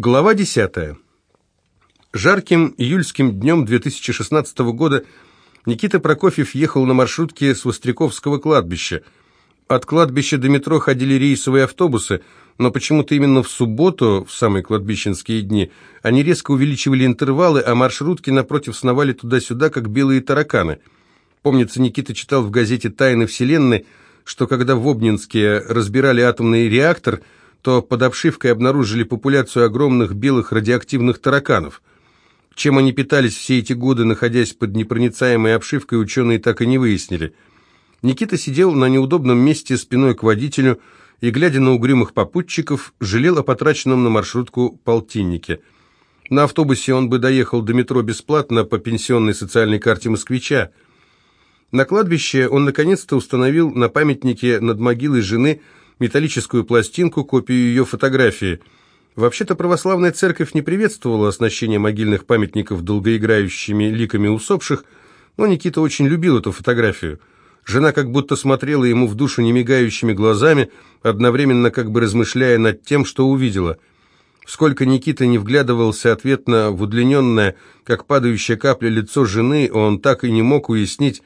Глава 10. Жарким июльским днем 2016 года Никита Прокофьев ехал на маршрутке с Востряковского кладбища. От кладбища до метро ходили рейсовые автобусы, но почему-то именно в субботу, в самые кладбищенские дни, они резко увеличивали интервалы, а маршрутки напротив сновали туда-сюда, как белые тараканы. Помнится, Никита читал в газете «Тайны Вселенной», что когда в Обнинске разбирали атомный реактор – то под обшивкой обнаружили популяцию огромных белых радиоактивных тараканов. Чем они питались все эти годы, находясь под непроницаемой обшивкой, ученые так и не выяснили. Никита сидел на неудобном месте спиной к водителю и, глядя на угрюмых попутчиков, жалел о потраченном на маршрутку полтиннике. На автобусе он бы доехал до метро бесплатно по пенсионной социальной карте москвича. На кладбище он наконец-то установил на памятнике над могилой жены – металлическую пластинку, копию ее фотографии. Вообще-то православная церковь не приветствовала оснащение могильных памятников долгоиграющими ликами усопших, но Никита очень любил эту фотографию. Жена как будто смотрела ему в душу немигающими глазами, одновременно как бы размышляя над тем, что увидела. Сколько Никита не вглядывался ответно в удлиненное, как падающая капля, лицо жены, он так и не мог уяснить,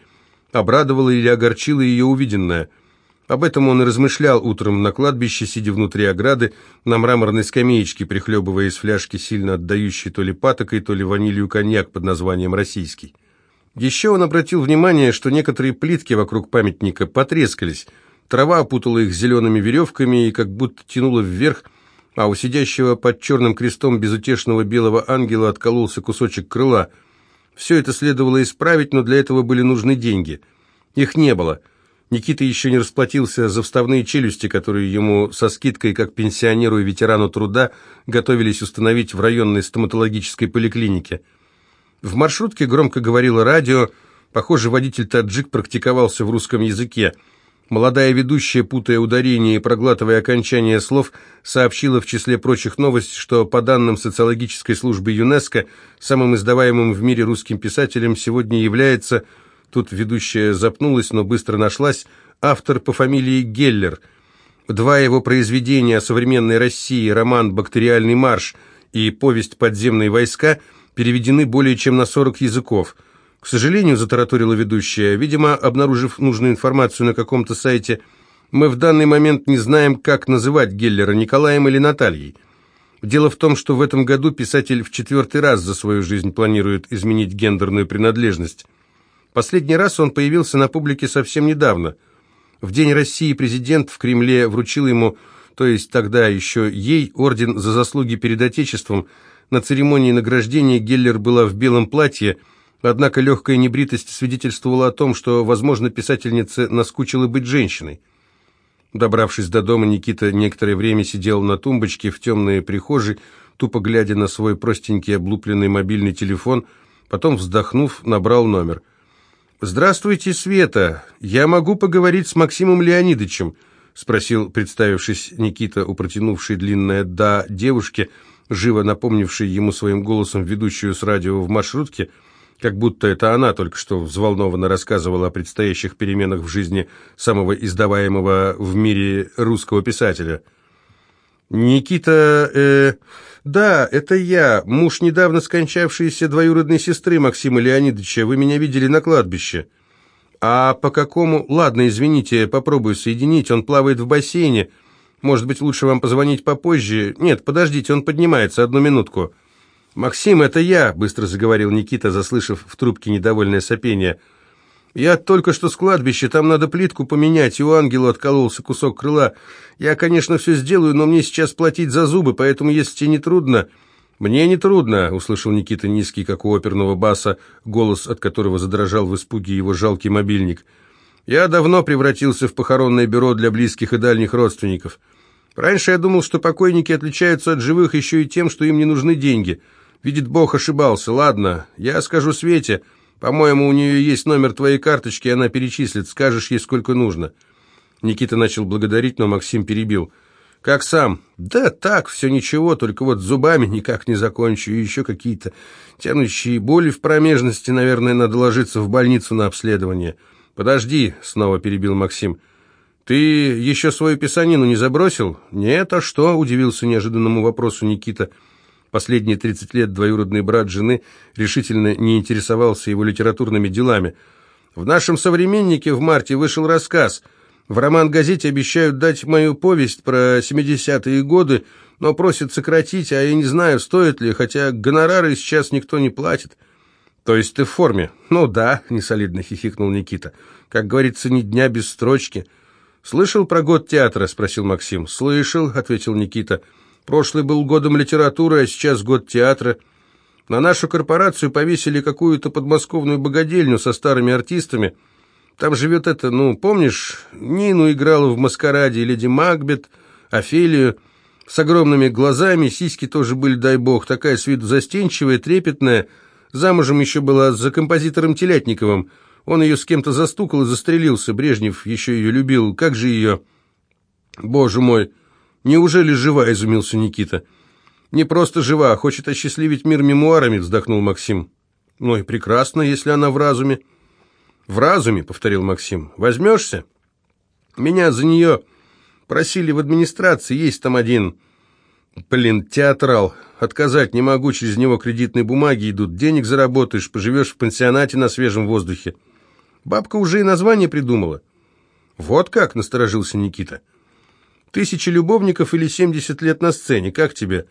обрадовало или огорчило ее увиденное – об этом он и размышлял утром на кладбище, сидя внутри ограды, на мраморной скамеечке, прихлебывая из фляжки, сильно отдающей то ли патокой, то ли ванилью коньяк под названием «Российский». Еще он обратил внимание, что некоторые плитки вокруг памятника потрескались, трава опутала их зелеными веревками и как будто тянула вверх, а у сидящего под черным крестом безутешного белого ангела откололся кусочек крыла. Все это следовало исправить, но для этого были нужны деньги. Их не было – Никита еще не расплатился за вставные челюсти, которые ему со скидкой, как пенсионеру и ветерану труда, готовились установить в районной стоматологической поликлинике. В маршрутке громко говорило радио, похоже, водитель-таджик практиковался в русском языке. Молодая ведущая, путая ударение и проглатывая окончание слов, сообщила в числе прочих новость, что по данным социологической службы ЮНЕСКО самым издаваемым в мире русским писателем сегодня является Тут ведущая запнулась, но быстро нашлась. Автор по фамилии Геллер. Два его произведения о современной России, роман «Бактериальный марш» и повесть «Подземные войска» переведены более чем на 40 языков. К сожалению, затараторила ведущая, видимо, обнаружив нужную информацию на каком-то сайте, мы в данный момент не знаем, как называть Геллера, Николаем или Натальей. Дело в том, что в этом году писатель в четвертый раз за свою жизнь планирует изменить гендерную принадлежность. Последний раз он появился на публике совсем недавно. В День России президент в Кремле вручил ему, то есть тогда еще ей, орден за заслуги перед Отечеством. На церемонии награждения Геллер была в белом платье, однако легкая небритость свидетельствовала о том, что, возможно, писательнице наскучило быть женщиной. Добравшись до дома, Никита некоторое время сидел на тумбочке в темной прихожей, тупо глядя на свой простенький облупленный мобильный телефон, потом, вздохнув, набрал номер – «Здравствуйте, Света. Я могу поговорить с Максимом Леонидовичем?» — спросил, представившись Никита, у протянувшей длинное «да» девушке, живо напомнившей ему своим голосом ведущую с радио в маршрутке, как будто это она только что взволнованно рассказывала о предстоящих переменах в жизни самого издаваемого в мире русского писателя. «Никита, э, да, это я, муж недавно скончавшейся двоюродной сестры Максима Леонидовича. Вы меня видели на кладбище». «А по какому...» «Ладно, извините, попробую соединить. Он плавает в бассейне. Может быть, лучше вам позвонить попозже?» «Нет, подождите, он поднимается. Одну минутку». «Максим, это я», — быстро заговорил Никита, заслышав в трубке недовольное сопение. Я только что с кладбища, там надо плитку поменять, и у ангела откололся кусок крыла. Я, конечно, все сделаю, но мне сейчас платить за зубы, поэтому, если тебе не трудно...» «Мне не трудно», — услышал Никита низкий, как у оперного баса, голос от которого задрожал в испуге его жалкий мобильник. «Я давно превратился в похоронное бюро для близких и дальних родственников. Раньше я думал, что покойники отличаются от живых еще и тем, что им не нужны деньги. Видит Бог, ошибался. Ладно, я скажу Свете...» По-моему, у нее есть номер твоей карточки, она перечислит, скажешь ей сколько нужно». Никита начал благодарить, но Максим перебил. «Как сам?» «Да так, все ничего, только вот зубами никак не закончу, и еще какие-то тянущие боли в промежности, наверное, надо ложиться в больницу на обследование». «Подожди», — снова перебил Максим. «Ты еще свою писанину не забросил?» «Нет, а что?» — удивился неожиданному вопросу Никита. Последние 30 лет двоюродный брат жены решительно не интересовался его литературными делами. В нашем «Современнике» в марте вышел рассказ. В роман-газете обещают дать мою повесть про 70-е годы, но просят сократить, а я не знаю, стоит ли, хотя гонорары сейчас никто не платит. То есть ты в форме? Ну да, несолидно хихикнул Никита. Как говорится, ни дня без строчки. Слышал про год театра? спросил Максим. Слышал, ответил Никита. Прошлый был годом литературы, а сейчас год театра. На нашу корпорацию повесили какую-то подмосковную богадельню со старыми артистами. Там живет это, ну, помнишь, Нину играла в «Маскараде», Леди Макбет, Офелию с огромными глазами, сиськи тоже были, дай бог, такая с виду застенчивая, трепетная. Замужем еще была за композитором Телятниковым. Он ее с кем-то застукал и застрелился. Брежнев еще ее любил. Как же ее... Боже мой, неужели жива, изумился Никита. Не просто жива, а хочет осчастливить мир мемуарами, вздохнул Максим. Ну и прекрасно, если она в разуме. В разуме, повторил Максим. Возьмешься? Меня за нее Просили в администрации, есть там один... Блин, театрал. Отказать не могу, через него кредитные бумаги идут. Денег заработаешь, поживешь в пансионате на свежем воздухе. Бабка уже и название придумала. Вот как, насторожился Никита. Тысячи любовников или семьдесят лет на сцене, как тебе?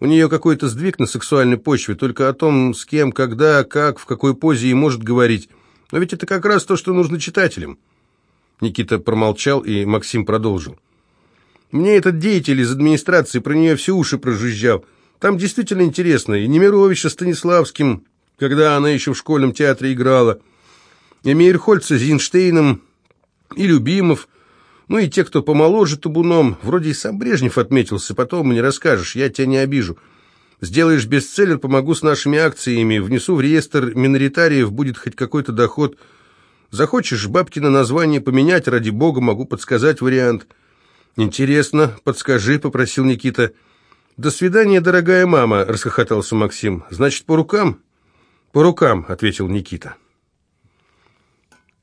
У нее какой-то сдвиг на сексуальной почве, только о том, с кем, когда, как, в какой позе и может говорить. Но ведь это как раз то, что нужно читателям. Никита промолчал, и Максим продолжил. Мне этот деятель из администрации про нее все уши прожужжал. Там действительно интересно. И Немировича Станиславским, когда она еще в школьном театре играла, и Мейерхольца с Зинштейном, и Любимов, ну и те, кто помоложе табуном. Вроде и сам Брежнев отметился, потом мне расскажешь, я тебя не обижу. Сделаешь бестселлер, помогу с нашими акциями, внесу в реестр миноритариев, будет хоть какой-то доход. Захочешь бабки на название поменять, ради бога, могу подсказать вариант». «Интересно, подскажи», — попросил Никита. «До свидания, дорогая мама», — расхохотался Максим. «Значит, по рукам?» «По рукам», — ответил Никита.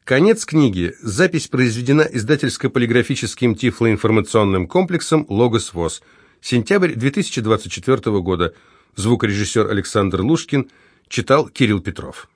Конец книги. Запись произведена издательско-полиграфическим тифлоинформационным комплексом «Логос ВОЗ». Сентябрь 2024 года. Звукорежиссер Александр Лушкин. Читал Кирилл Петров.